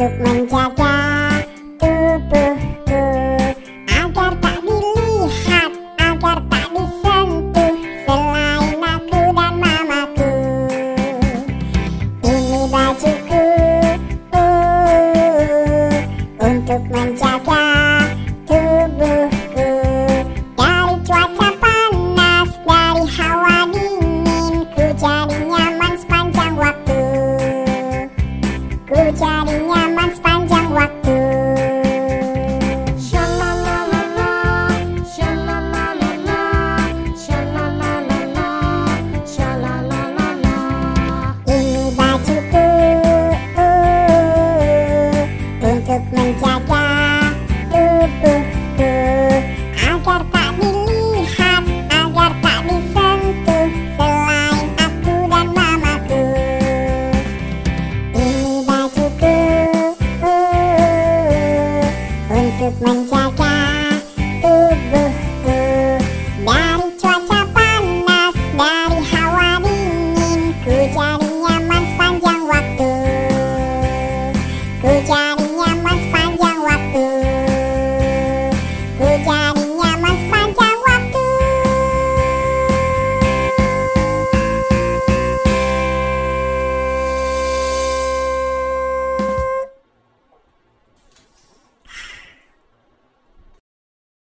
untuk menjaga tubuhku agar tak dilihat, agar tak disentuh selain aku dan mamaku. Ini bajuku uh, untuk menjaga tubuhku dari cuaca panas, dari hawa dingin, ku jadi nyaman sepanjang waktu. Ku jadi menjaga tubuhku agar tak dilihat, agar tak disentuh selain aku dan mamaku. Ini bajuku uh, untuk menjaga tubuh.